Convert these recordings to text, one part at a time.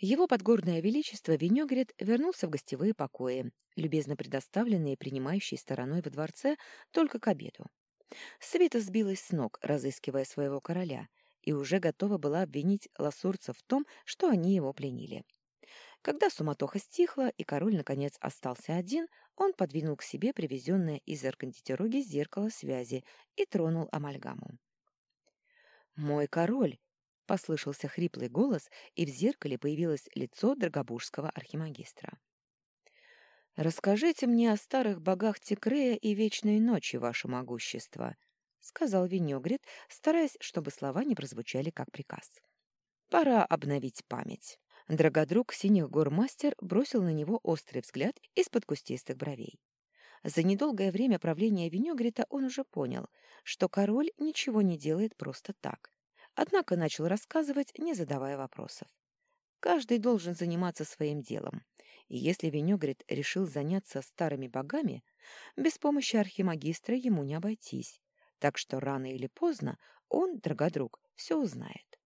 Его подгорное величество Венегрет вернулся в гостевые покои, любезно предоставленные принимающей стороной во дворце только к обеду. Света сбилась с ног, разыскивая своего короля, и уже готова была обвинить ласурцев в том, что они его пленили. Когда суматоха стихла и король, наконец, остался один, он подвинул к себе привезенное из Аркандитероги зеркало связи и тронул амальгаму. «Мой король!» Послышался хриплый голос, и в зеркале появилось лицо драгобужского архимагистра. «Расскажите мне о старых богах Текрея и Вечной Ночи, ваше могущество», — сказал Винегрит, стараясь, чтобы слова не прозвучали как приказ. «Пора обновить память». Драгодруг синих гор мастер бросил на него острый взгляд из-под кустистых бровей. За недолгое время правления Винегрита он уже понял, что король ничего не делает просто так. Однако начал рассказывать, не задавая вопросов. Каждый должен заниматься своим делом. И если Венегрит решил заняться старыми богами, без помощи архимагистра ему не обойтись. Так что рано или поздно он, дорогодруг, все узнает.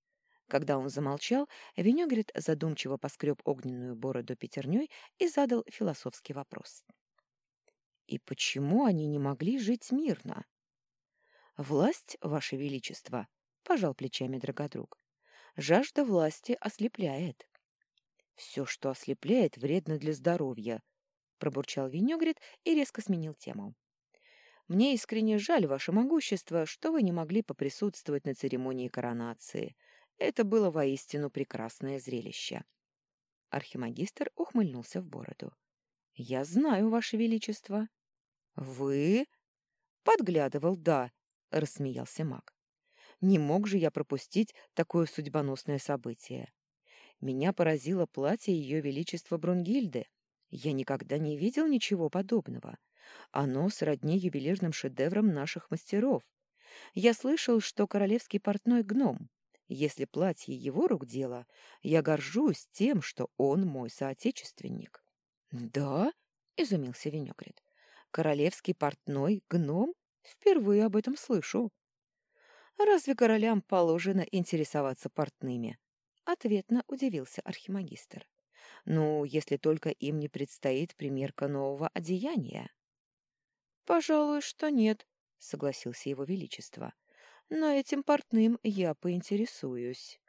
Когда он замолчал, Венегрит задумчиво поскреб огненную бороду пятерней и задал философский вопрос. «И почему они не могли жить мирно?» «Власть, Ваше Величество», — пожал плечами Драгодруг. «Жажда власти ослепляет». «Все, что ослепляет, вредно для здоровья», — пробурчал Венегрит и резко сменил тему. «Мне искренне жаль, ваше могущество, что вы не могли поприсутствовать на церемонии коронации. Это было воистину прекрасное зрелище». Архимагистр ухмыльнулся в бороду. «Я знаю, ваше величество». «Вы?» «Подглядывал, да», — рассмеялся маг. Не мог же я пропустить такое судьбоносное событие. Меня поразило платье Ее Величества Брунгильды. Я никогда не видел ничего подобного. Оно сродни ювелирным шедеврам наших мастеров. Я слышал, что королевский портной гном. Если платье его рук дело, я горжусь тем, что он мой соотечественник. — Да? — изумился Венегрит. — Королевский портной гном? Впервые об этом слышу. Разве королям положено интересоваться портными? Ответно удивился архимагистр. Ну, если только им не предстоит примерка нового одеяния. Пожалуй, что нет, согласился его величество. Но этим портным я поинтересуюсь.